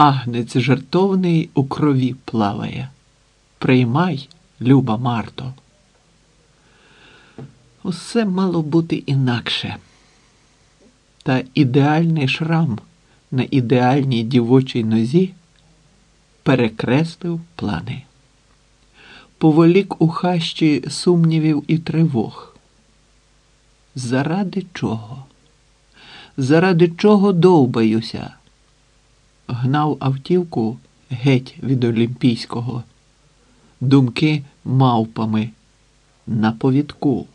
агнець жертовний у крові плаває. Приймай, люба Марто. Усе мало бути інакше. Та ідеальний шрам на ідеальній дівочій нозі перекреслив плани. Поволік у хащі сумнівів і тривог. Заради чого? Заради чого довбаюся? Гнав автівку геть від Олімпійського, думки мавпами на повідку.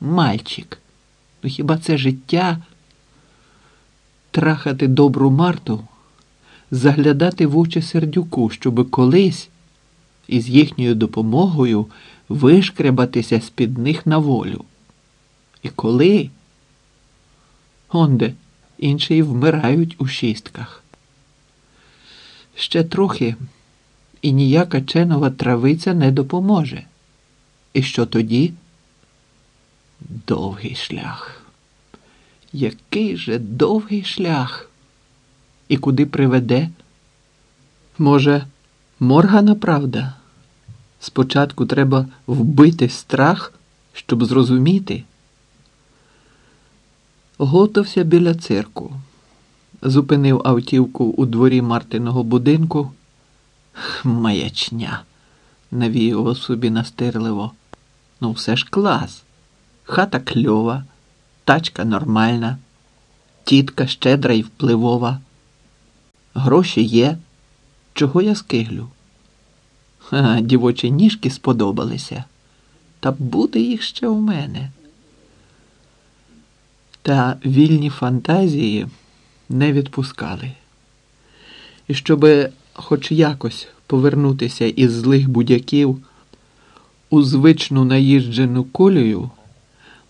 Мальчик. Ну хіба це життя? Трахати добру Марту, заглядати в очі сердюку, щоби колись із їхньою допомогою вишкрябатися з-під них на волю. І коли? Онде, інші вмирають у шістках. Ще трохи, і ніяка ченова травиця не допоможе. І що тоді? Довгий шлях. Який же довгий шлях? І куди приведе? Може, моргана правда? Спочатку треба вбити страх, щоб зрозуміти. Готовся біля цирку. Зупинив автівку у дворі Мартиного будинку. Маячня, навіював собі настирливо. Ну, все ж клас. Хата кльова, тачка нормальна, тітка щедра і впливова. Гроші є. Чого я скиглю? Ха, дівочі ніжки сподобалися. Та буде їх ще у мене. Та вільні фантазії не відпускали. І щоби хоч якось повернутися із злих будяків у звичну наїжджену колію,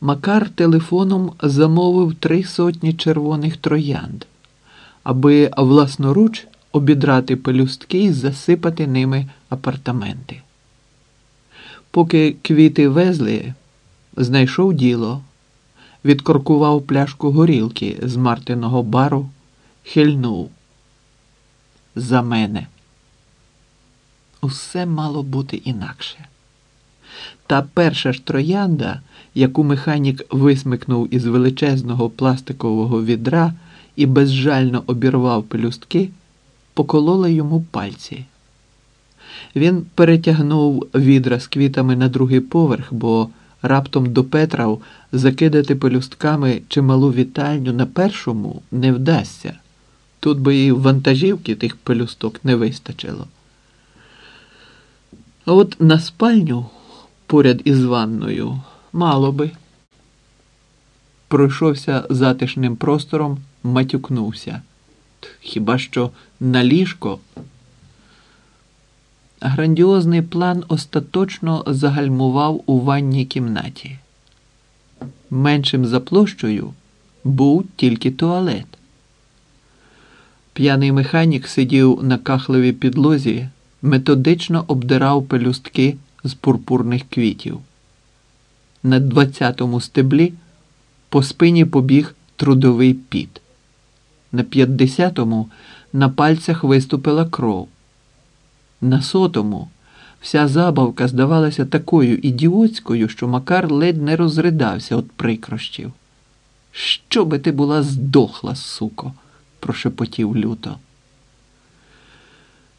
Макар телефоном замовив три сотні червоних троянд, аби власноруч обідрати пелюстки і засипати ними апартаменти. Поки квіти везли, знайшов діло, відкоркував пляшку горілки з Мартиного бару, хильнув. За мене. Усе мало бути інакше. Та перша ж троянда, яку механік висмикнув із величезного пластикового відра і безжально обірвав пелюстки, поколола йому пальці. Він перетягнув відра з квітами на другий поверх, бо раптом допетрав закидати пелюстками чималу вітальню на першому не вдасться. Тут би і вантажівки тих пелюсток не вистачило. А от на спальню поряд із ванною мало би. Пройшовся затишним простором, матюкнувся. Хіба що на ліжко? Грандіозний план остаточно загальмував у ванній кімнаті. Меншим за площею був тільки туалет. П'яний механік сидів на кахлевій підлозі, методично обдирав пелюстки з пурпурних квітів. На двадцятому стеблі по спині побіг трудовий піт. На п'ятдесятому на пальцях виступила кров. На сотому вся забавка здавалася такою ідіотською, що Макар ледь не розридався від прикрощів. Що би ти була здохла, суко, прошепотів люто.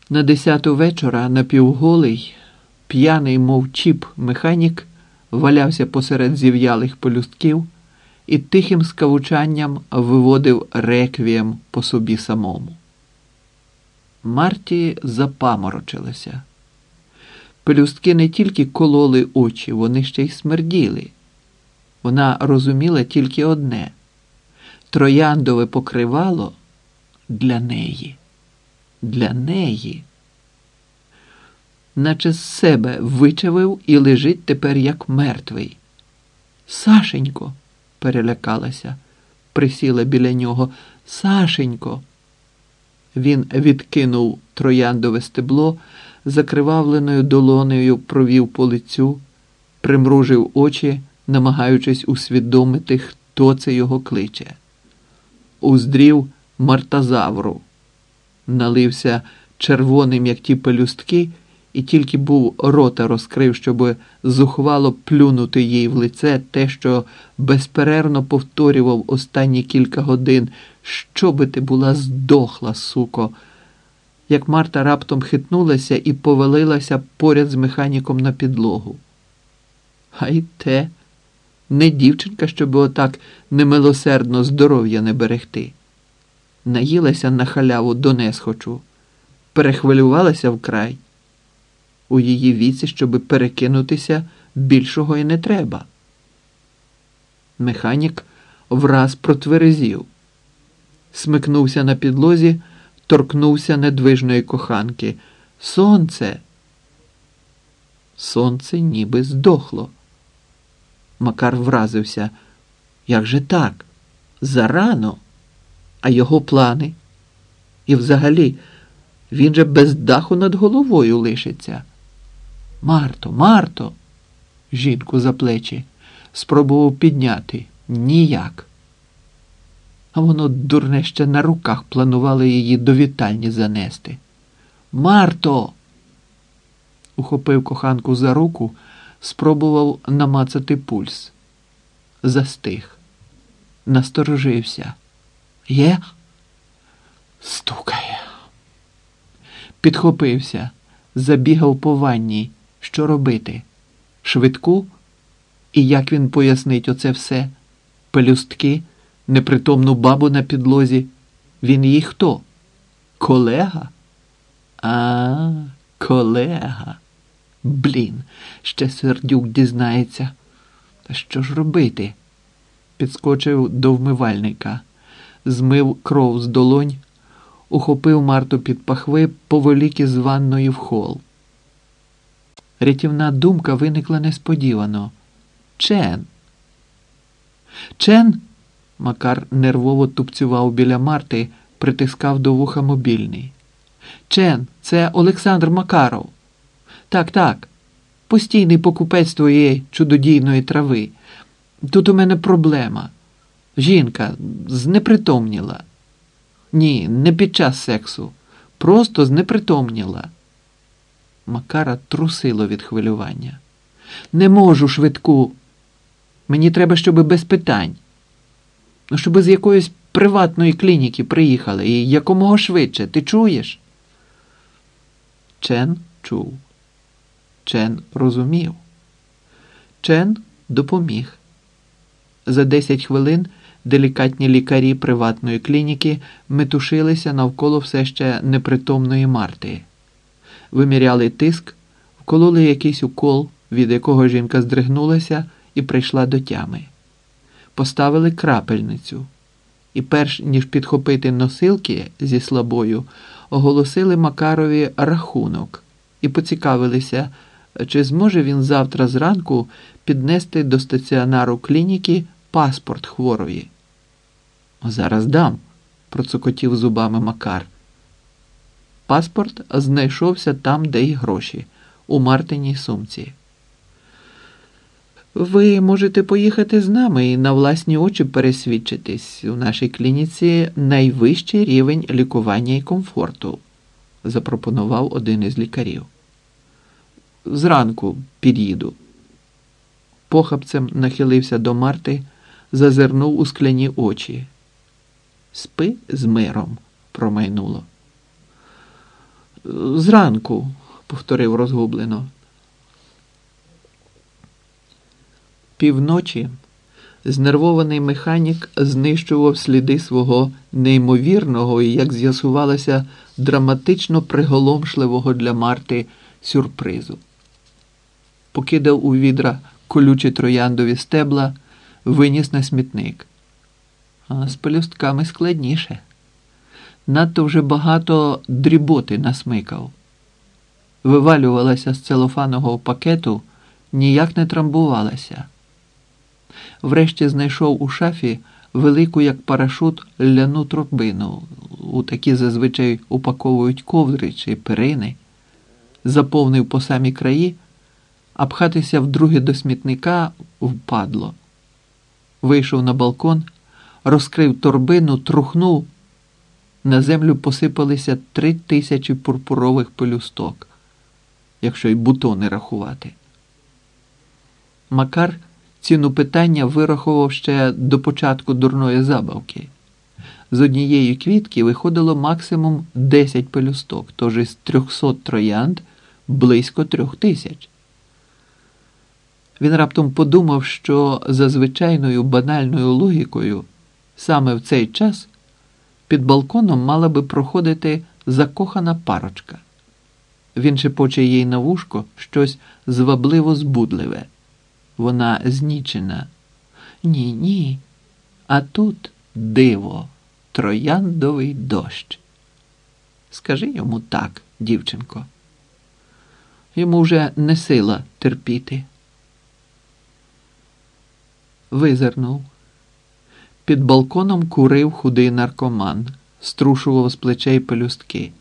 На десяту вечора напівголий, п'яний, мов чіп, механік валявся посеред зів'ялих полюстків і тихим скавучанням виводив реквієм по собі самому. Марті запаморочилася. Пелюстки не тільки кололи очі, вони ще й смерділи. Вона розуміла тільки одне трояндове покривало для неї, для неї, наче з себе вичавив і лежить тепер як мертвий. Сашенько, перелякалася, присіла біля нього. Сашенько. Він відкинув трояндове стебло, закривавленою долонею провів по лицю, примружив очі, намагаючись усвідомити, хто це його кличе. Уздрів мартазавру. налився червоним, як ті пелюстки, і тільки був рота розкрив, щоб зухвало плюнути їй в лице те, що безперервно повторював останні кілька годин, що би ти була здохла, суко. Як Марта раптом хитнулася і повалилася поряд з механіком на підлогу. А те, не дівчинка, щоб отак немилосердно здоров'я не берегти. Наїлася на халяву до несхочу, перехвилювалася вкрай. У її віці, щоби перекинутися, більшого і не треба. Механік враз протверезів, смикнувся на підлозі, торкнувся недвижної коханки. Сонце. Сонце ніби здохло. Макар вразився. Як же так? Зарано, а його плани? І взагалі, він же без даху над головою лишиться. Марто, Марто, жінку за плечі, спробував підняти ніяк. А воно дурне ще на руках планувало її до вітальні занести. Марто! Ухопив коханку за руку, спробував намацати пульс. Застиг, насторожився. Є? Стукає. Підхопився, забігав по ванні. Що робити? Швидку? І як він пояснить оце все? Пелюстки, непритомну бабу на підлозі. Він їй хто? Колега? А, колега. Блін, ще сердюк дізнається. Та що ж робити? Підскочив до вмивальника, змив кров з долонь, ухопив Марту під пахви повелік із ванної в хол. Рятівна думка виникла несподівано. Чен. Чен. Макар нервово тупцював біля Марти, притискав до вуха мобільний. Чен, це Олександр Макаров. Так, так. Постійний покупець твоєї чудодійної трави. Тут у мене проблема. Жінка знепритомніла. Ні, не під час сексу. Просто знепритомніла. Макара трусило від хвилювання. Не можу швидку. Мені треба, щоб без питань. Ну, щоб з якоїсь приватної клініки приїхали і якомога швидше. Ти чуєш? Чен чув. Чен розумів. Чен допоміг. За 10 хвилин делікатні лікарі приватної клініки метушилися навколо все ще непритомної Марти виміряли тиск, вкололи якийсь укол, від якого жінка здригнулася і прийшла до тями. Поставили крапельницю, і, перш ніж підхопити носилки зі слабою, оголосили Макарові рахунок і поцікавилися, чи зможе він завтра зранку піднести до стаціонару клініки паспорт хворої. Зараз дам, процокотів зубами Макар. Паспорт знайшовся там, де й гроші, у Мартиній сумці. Ви можете поїхати з нами і на власні очі пересвідчитись у нашій клініці найвищий рівень лікування і комфорту, запропонував один із лікарів. Зранку під'їду. Похапцем нахилився до Марти, зазирнув у скляні очі. Спи з миром, промайнуло. Зранку, повторив розгублено. Півночі знервований механік знищував сліди свого неймовірного і, як з'ясувалося, драматично приголомшливого для Марти сюрпризу. Покидав у відра колючі трояндові стебла, виніс на смітник. А з пелюстками складніше надто вже багато дріботи насмикав. Вивалювалася з целофанового пакету, ніяк не трамбувалася. Врешті знайшов у шафі велику, як парашут, ляну тропину. У такі зазвичай упаковують ковдри чи перини, заповнив по самі краї, а пхатися вдруге до смітника впадло. Вийшов на балкон, розкрив торбину, трухнув на землю посипалися три тисячі пурпурових пелюсток, якщо й бутони рахувати. Макар ціну питання вирахував ще до початку дурної забавки. З однієї квітки виходило максимум 10 пелюсток, тож із 300 троянд близько трьох тисяч. Він раптом подумав, що за звичайною банальною логікою саме в цей час під балконом мала би проходити закохана парочка. Він шепоче їй на вушко щось звабливо збудливе. Вона знічена. Ні, ні. А тут диво, трояндовий дощ. Скажи йому так, дівчинко. Йому вже не сила терпіти. Визирнув. Під балконом курив худий наркоман, струшував з плечей пелюстки.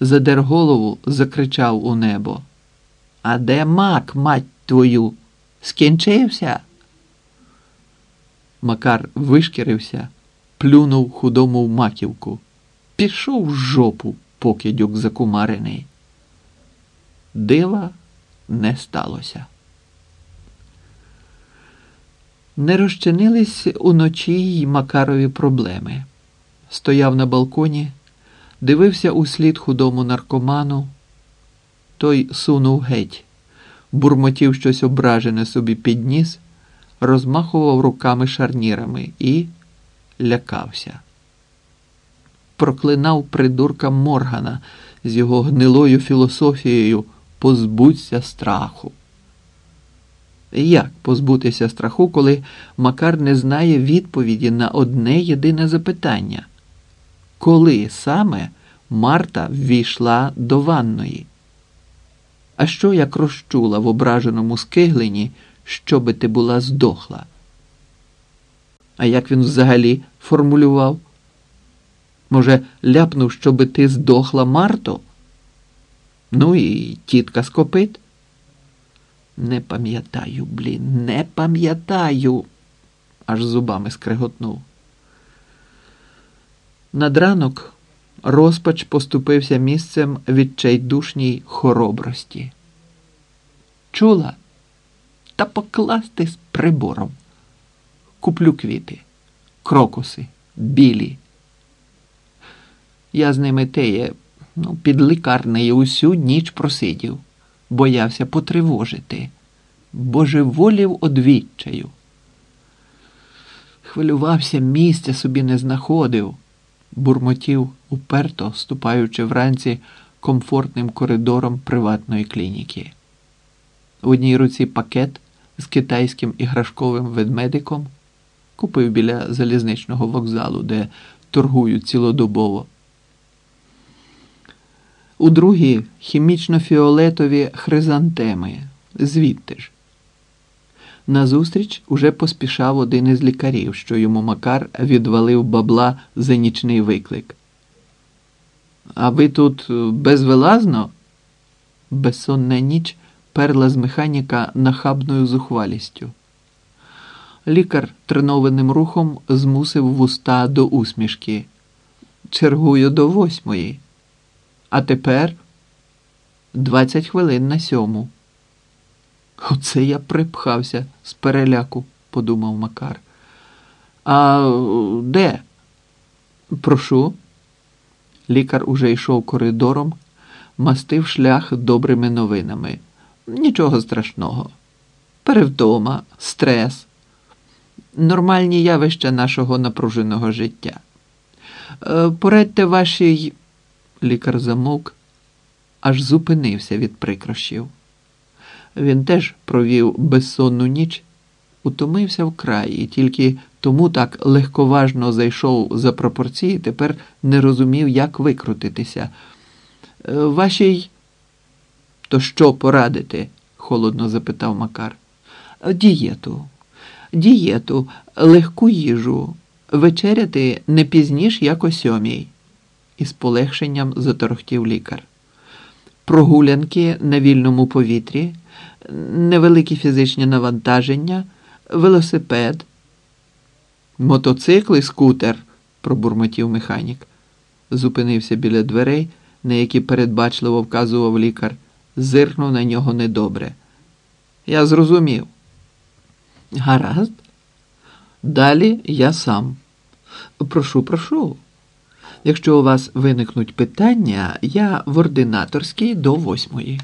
Задер голову, закричав у небо. А де мак, мать твою? Скінчився? Макар вишкірився, плюнув худому в маківку. Пішов в жопу, покидьок закумарений. Дива не сталося. Не розчинились уночі й Макарові проблеми. Стояв на балконі, дивився услід худому наркоману. Той сунув геть, бурмотів щось ображене собі підніс, розмахував руками шарнірами і лякався. Проклинав придурка Моргана з його гнилою філософією позбудься страху. Як позбутися страху, коли Макар не знає відповіді на одне єдине запитання? Коли саме Марта ввійшла до ванної? А що як розчула в ображеному скиглені, щоби ти була здохла? А як він взагалі формулював? Може, ляпнув, щоби ти здохла Марто? Ну і тітка скопит? Не пам'ятаю, блін, не пам'ятаю, аж зубами скреготнув. Над ранок розпач поступився місцем відчайдушній хоробрості. Чула? Та покласти з прибором. Куплю квіти, крокуси, білі. Я з ними теє, ну, під лікарнею усю ніч просидів боявся потривожити, божеволів одвіччаю. Хвилювався, місця собі не знаходив, бурмотів, уперто ступаючи вранці комфортним коридором приватної клініки. В одній руці пакет з китайським іграшковим ведмедиком купив біля залізничного вокзалу, де торгують цілодобово у другій хімічно-фіолетові хризантеми, звідти ж. Назустріч уже поспішав один із лікарів, що йому Макар відвалив бабла за нічний виклик. А ви тут безвилазно? Безсонна ніч перла з механіка нахабною зухвалістю. Лікар тренованим рухом змусив вуста до усмішки. Чергую до восьмої. А тепер двадцять хвилин на сьому. Оце я припхався з переляку, подумав Макар. А де? Прошу. Лікар уже йшов коридором, мастив шлях добрими новинами. Нічого страшного. Перевтома, стрес, нормальні явища нашого напруженого життя. Е, порадьте вашій лікар замовк, аж зупинився від прикрощів. Він теж провів безсонну ніч, утомився вкрай і тільки тому так легковажно зайшов за пропорції, тепер не розумів, як викрутитися. «Е, вашій, то що порадити? холодно запитав Макар. Дієту, дієту, легку їжу, вечеряти не пізніш, як о сьомій із полегшенням заторохтів лікар. Прогулянки на вільному повітрі, невеликі фізичні навантаження, велосипед, мотоцикл і скутер, пробурмотів механік. зупинився біля дверей, на які передбачливо вказував лікар, зиркнув на нього недобре. Я зрозумів. Гаразд. Далі я сам. Прошу, прошу. Якщо у вас виникнуть питання, я в ординаторській до восьмої.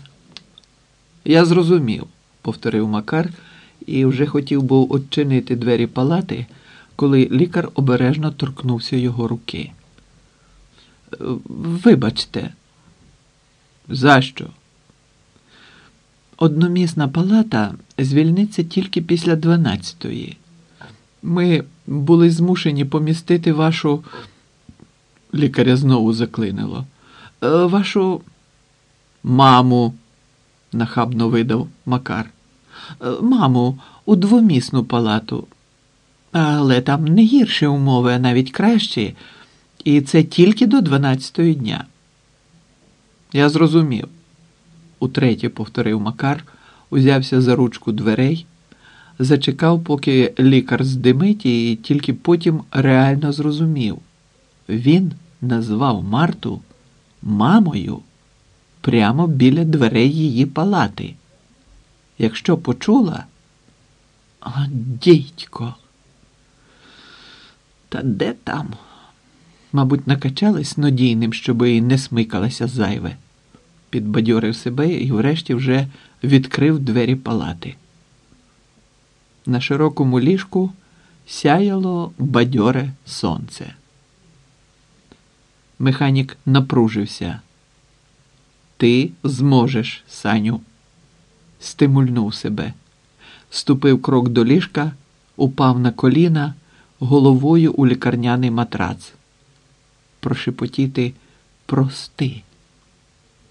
Я зрозумів, повторив Макар і вже хотів був odчинити двері палати, коли лікар обережно торкнувся його руки. Вибачте, за що? Одномісна палата звільниться тільки після дванадцятої. Ми були змушені помістити вашу. Лікаря знову заклинило. «Е, Вашу маму, нахабно видав Макар. «Е, Маму, у двомісну палату. Але там не гірші умови, а навіть кращі. І це тільки до 12 дня. Я зрозумів, утретє повторив Макар, узявся за ручку дверей, зачекав, поки лікар здимить, і тільки потім реально зрозумів. Він назвав Марту мамою прямо біля дверей її палати. Якщо почула, а дідько. Та де там? Мабуть, накачались нодійним, щоби не смикалася зайве. Підбадьорив себе і врешті вже відкрив двері палати. На широкому ліжку сяяло бадьоре сонце. Механік напружився. Ти зможеш, Саню. Стимульнув себе, ступив крок до ліжка, упав на коліна, головою у лікарняний матрац. Прошепотіти прости.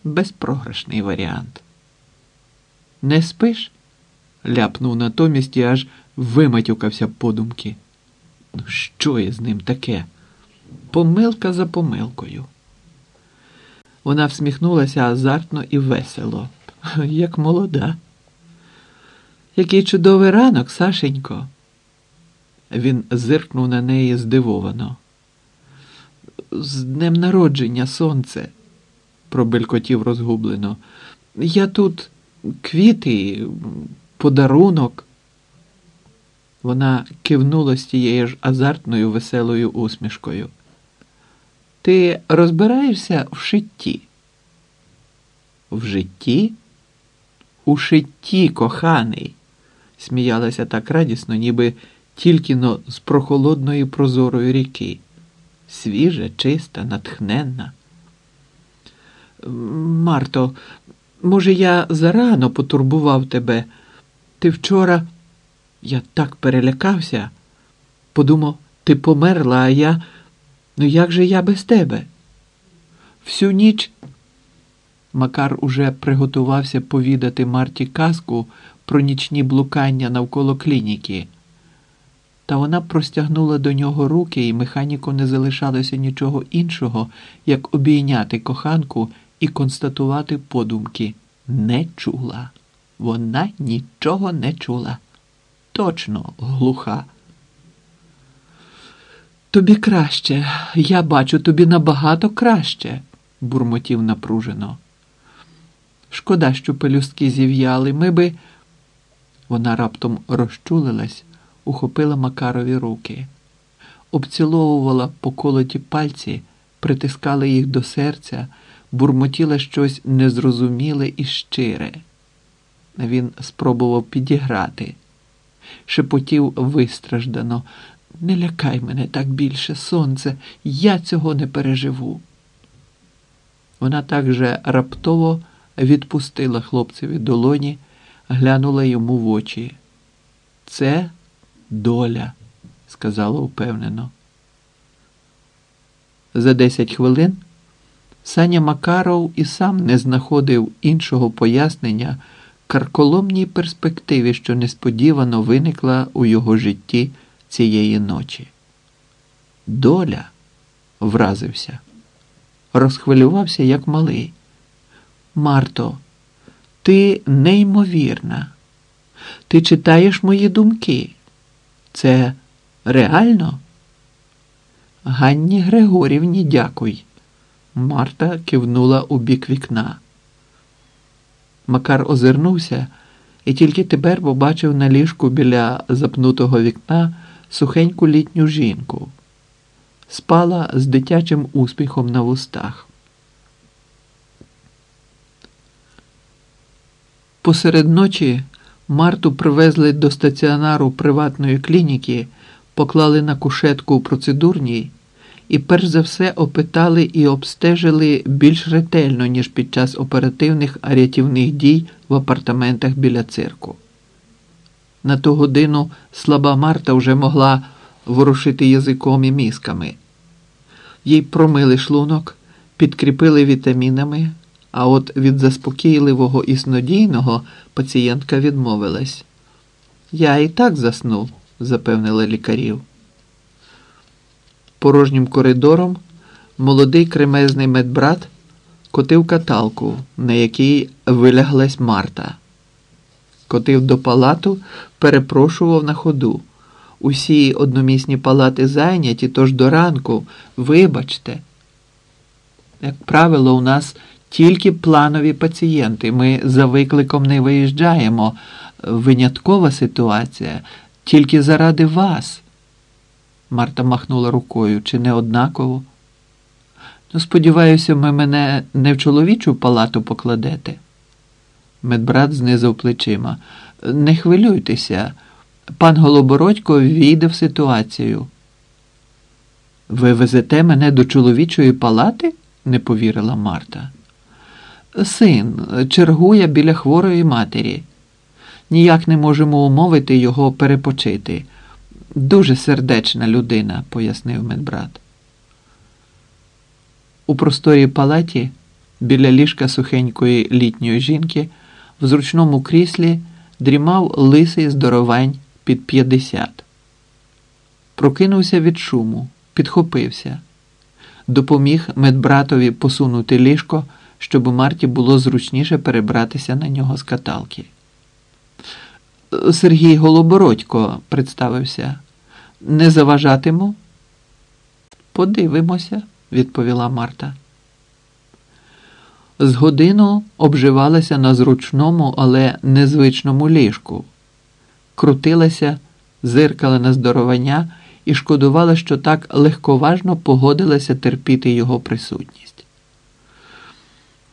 Безпрограшний варіант. Не спиш? ляпнув натомість і аж виматюкався подумки. Ну, що є з ним таке? Помилка за помилкою. Вона всміхнулася азартно і весело, як молода. Який чудовий ранок, Сашенько. Він зиркнув на неї здивовано. З днем народження, сонце, пробелькотів розгублено. Я тут квіти, подарунок. Вона кивнула з тією ж азартною веселою усмішкою. Ти розбираєшся в шитті? В житті? У шитті, коханий, сміялася так радісно, ніби тільки но з прохолодної прозорої ріки. Свіжа, чиста, натхненна. Марто, може, я зарано потурбував тебе. Ти вчора. Я так перелякався. Подумав, ти померла, а я. Ну як же я без тебе? Всю ніч Макар уже приготувався повідати Марті казку про нічні блукання навколо клініки. Та вона простягнула до нього руки, і механіку не залишалося нічого іншого, як обійняти коханку і констатувати подумки. Не чула. Вона нічого не чула. Точно глуха. Тобі краще, я бачу тобі набагато краще, бурмотів напружено. Шкода, що пелюстки зів'яли. Ми би. Вона раптом розчулилась, ухопила Макарові руки, обціловувала поколоті пальці, притискала їх до серця, бурмотіла щось незрозуміле і щире. Він спробував підіграти, шепотів вистраждано. Не лякай мене так більше, сонце, я цього не переживу. Вона так же раптово відпустила хлопцеві долоні, глянула йому в очі. Це доля, сказала упевнено. За десять хвилин Саня Макаров і сам не знаходив іншого пояснення карколомній перспективі, що несподівано виникла у його житті цієї ночі. Доля вразився, розхвилювався, як малий. Марто, ти неймовірна. Ти читаєш мої думки. Це реально? Ганні Григорівні дякуй. Марта кивнула у бік вікна. Макар озирнувся і тільки тепер побачив на ліжку біля запнутого вікна сухеньку літню жінку. Спала з дитячим успіхом на вустах. Посеред ночі Марту привезли до стаціонару приватної клініки, поклали на кушетку у процедурній і перш за все опитали і обстежили більш ретельно, ніж під час оперативних рятівних дій в апартаментах біля цирку. На ту годину слаба Марта вже могла ворушити язиком і мізками. Їй промили шлунок, підкріпили вітамінами, а от від заспокійливого і снодійного пацієнтка відмовилась. Я і так заснув, запевнили лікарів. Порожнім коридором молодий кремезний медбрат котив каталку, на якій виляглась Марта. Котив до палату, перепрошував на ходу. Усі одномісні палати зайняті, тож до ранку, вибачте. Як правило, у нас тільки планові пацієнти. Ми за викликом не виїжджаємо. Виняткова ситуація тільки заради вас. Марта махнула рукою, чи не однаково. Ну, сподіваюся, ви мене не в чоловічу палату покладете. Медбрат знизав плечима. Не хвилюйтеся, пан Голобородько війде в ситуацію. Ви везете мене до чоловічої палати? не повірила Марта. Син чергує біля хворої матері. Ніяк не можемо умовити його перепочити. Дуже сердечна людина, пояснив медбрат. У просторій палаті біля ліжка сухенької літньої жінки в зручному кріслі дрімав лисий здоровань під п'ятдесят. Прокинувся від шуму, підхопився, допоміг медбратові посунути ліжко, щоб Марті було зручніше перебратися на нього з каталки. Сергій Голобородько представився. Не заважатиму? Подивимося, відповіла Марта. З годину обживалася на зручному, але незвичному ліжку, крутилася, зиркала на здоровання і шкодувала, що так легковажно погодилася терпіти його присутність.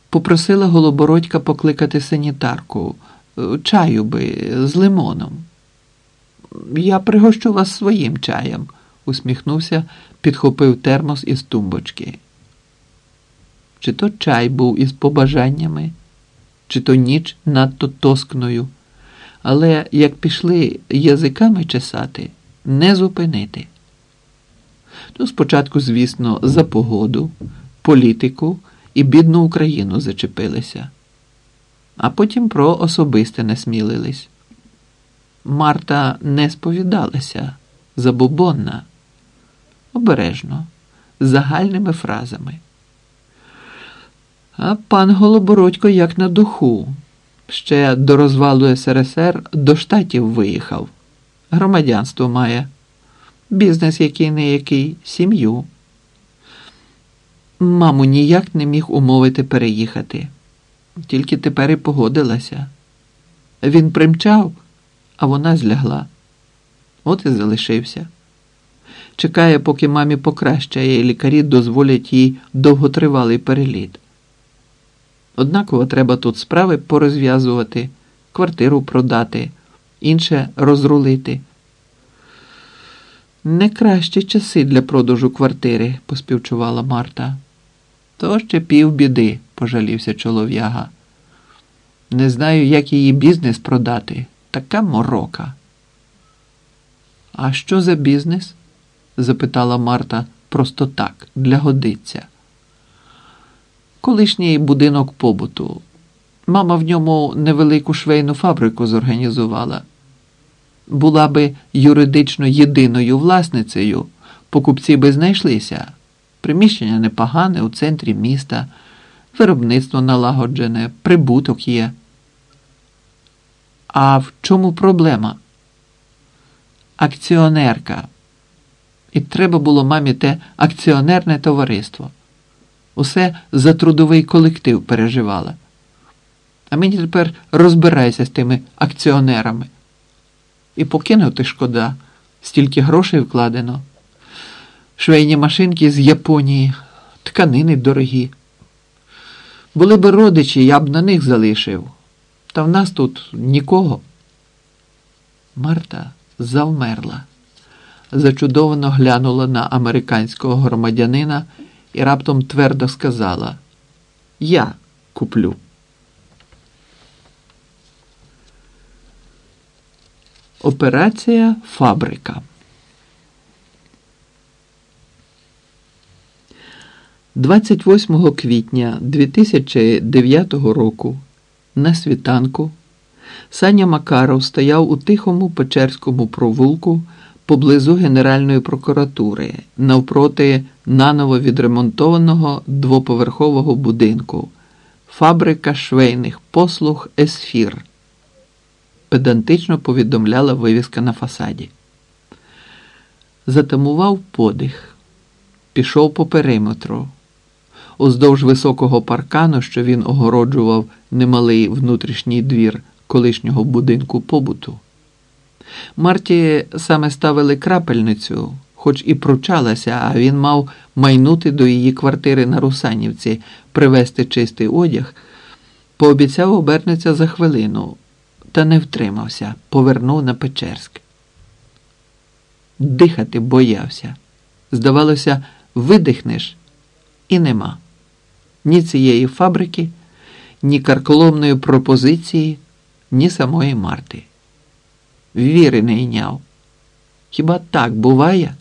Попросила Голобородька покликати санітарку чаю би з лимоном. Я пригощу вас своїм чаєм, усміхнувся, підхопив термос із тумбочки. Чи то чай був із побажаннями, чи то ніч надто тоскною, але як пішли язиками чесати, не зупинити. Ну, спочатку, звісно, за погоду, політику і бідну Україну зачепилися а потім про особисте не смілились. Марта не сповідалася забобонна, обережно, загальними фразами. А пан Голобородько як на духу, ще до розвалу СРСР до штатів виїхав. Громадянство має, бізнес який не який, сім'ю. Маму ніяк не міг умовити переїхати тільки тепер і погодилася. Він примчав, а вона злягла. От і залишився. Чекає, поки мамі покращає, і лікарі дозволять їй довготривалий переліт. Однаково треба тут справи порозв'язувати, квартиру продати, інше розрулити. Не кращі часи для продажу квартири, поспівчувала Марта. То ще півбіди, пожалівся чолов'яга. Не знаю, як її бізнес продати. Така морока. А що за бізнес? запитала Марта просто так, для годиться. Колишній будинок побуту. Мама в ньому невелику швейну фабрику зорганізувала. Була би юридично єдиною власницею, покупці би знайшлися. Приміщення непогане у центрі міста, виробництво налагоджене, прибуток є. А в чому проблема? Акціонерка. І треба було мамі те акціонерне товариство. Усе за трудовий колектив переживала. А мені тепер розбирайся з тими акціонерами. І покинути шкода, стільки грошей вкладено. Швейні машинки з Японії, тканини дорогі. Були б родичі, я б на них залишив. Та в нас тут нікого. Марта завмерла, зачудовано глянула на американського громадянина і раптом твердо сказала: Я куплю. Операція Фабрика. 28 квітня 2009 року на світанку Саня Макаров стояв у тихому Печерському провулку поблизу Генеральної прокуратури навпроти наново відремонтованого двоповерхового будинку Фабрика швейних послуг Есфір. Педантично повідомляла вивіска на фасаді. Затамував подих, пішов по периметру. Уздовж високого паркану, що він огороджував немалий внутрішній двір колишнього будинку побуту. Марті саме ставили крапельницю, хоч і пручалася, а він мав майнути до її квартири на Русанівці, привезти чистий одяг, пообіцяв обернеться за хвилину, та не втримався, повернув на Печерськ. Дихати боявся. Здавалося, видихнеш і нема ні цієї фабрики, ні карколомної пропозиції, ні самої Марти. Віри не йняв. Хіба так буває?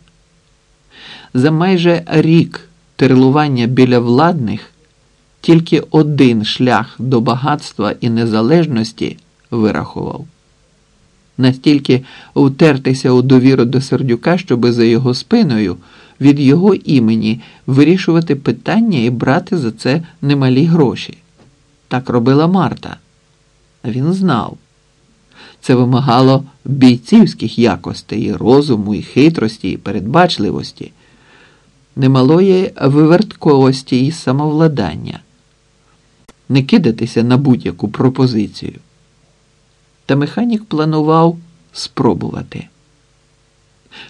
За майже рік терлування біля владних тільки один шлях до багатства і незалежності вирахував. Настільки втертися у довіру до сердюка, щоби за його спиною від його імені вирішувати питання і брати за це немалі гроші. Так робила Марта. Він знав. Це вимагало бійцівських якостей, розуму, і хитрості, і передбачливості, немалої вивертковості і самовладання, не кидатися на будь-яку пропозицію. Та механік планував спробувати,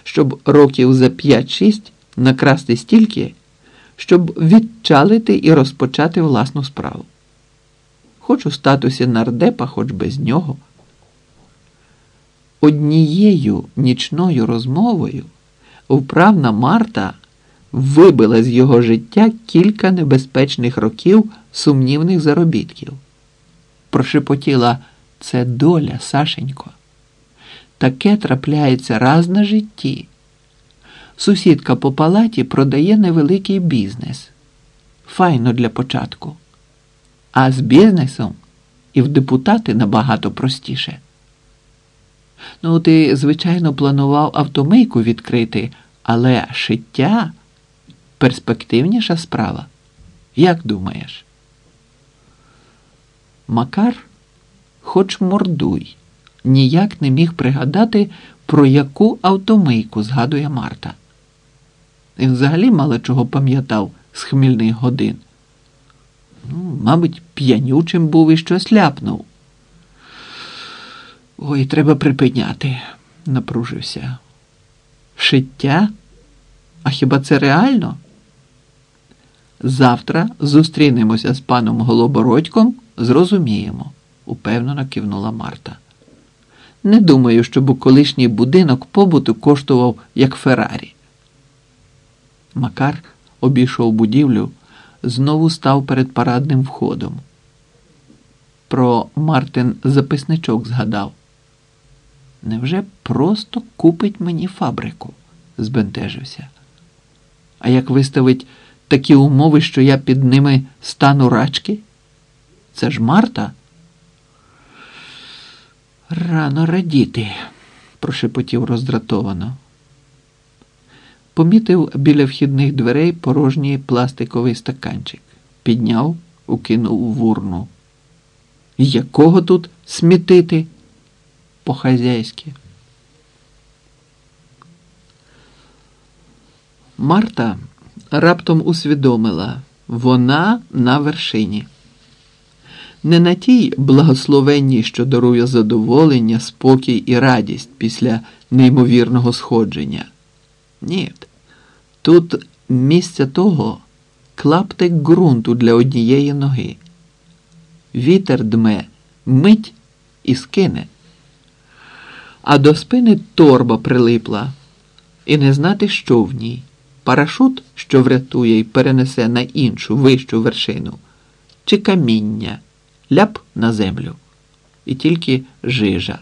щоб років за 5-6 накрасти стільки, щоб відчалити і розпочати власну справу. Хоч у статусі нардепа, хоч без нього. Однією нічною розмовою вправна Марта вибила з його життя кілька небезпечних років сумнівних заробітків. Прошепотіла це доля, Сашенько. Таке трапляється раз на житті. Сусідка по палаті продає невеликий бізнес. Файно для початку. А з бізнесом і в депутати набагато простіше. Ну, ти, звичайно, планував автомийку відкрити, але шиття перспективніша справа. Як думаєш? Макар, хоч мордуй, ніяк не міг пригадати, про яку автомийку згадує Марта. Він взагалі мало чого пам'ятав з хмільних годин. Ну, Мабуть, п'янючим був і щось ляпнув. Ой, треба припиняти, напружився. Шиття? А хіба це реально? Завтра зустрінемося з паном Голобородьком, зрозуміємо, упевнено кивнула Марта. Не думаю, щоб колишній будинок побуту коштував як Феррарі. Макар обійшов будівлю, знову став перед парадним входом. Про Мартин записничок згадав. Невже просто купить мені фабрику? збентежився. А як виставить такі умови, що я під ними стану рачки? Це ж Марта? Рано радіти, прошепотів роздратовано. Помітив біля вхідних дверей порожній пластиковий стаканчик. Підняв, укинув в урну. Якого тут смітити? По-хазяйськи. Марта раптом усвідомила, Вона на вершині. Не на тій благословенній, що дарує задоволення, спокій і радість після неймовірного сходження. Ні. Тут місця того клаптик ґрунту для однієї ноги. Вітер дме, мить і скине. А до спини торба прилипла, і не знати, що в ній. Парашут, що врятує і перенесе на іншу вищу вершину, чи каміння, ляп на землю, і тільки жижа.